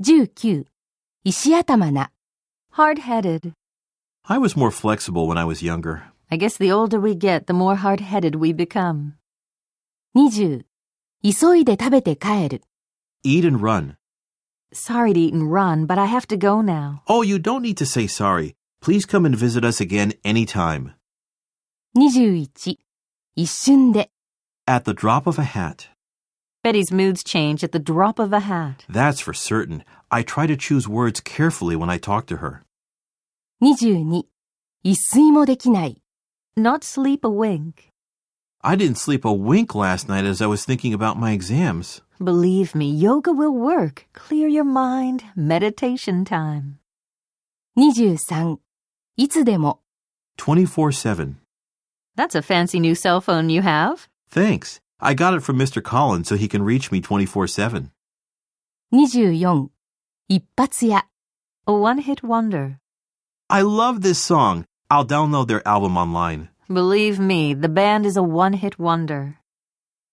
19. 石頭な。 Hard-headed. I was more flexible when I was younger. I guess the older we get, the more hard-headed we become. 20. 急いで食べて帰る。 Eat and run. Sorry to eat and run, but I have to go now. Oh, you don't need to say sorry. Please come and visit us again anytime. 21. 一瞬で。 At the drop of a hat. Betty's moods change at the drop of a hat. That's for certain. I try to choose words carefully when I talk to her. 22. 一睡もできない。 Not sleep a wink. I didn't sleep a wink last night as I was thinking about my exams. Believe me, yoga will work. Clear your mind. Meditation time. 23. いつでも。 24 7. That's a fancy new cell phone you have. Thanks. I got it from Mr. Collins so he can reach me 24 7. 24. 一発屋。 A one-hit wonder. I love this song. I'll download their album online. Believe me, the band is a one-hit wonder.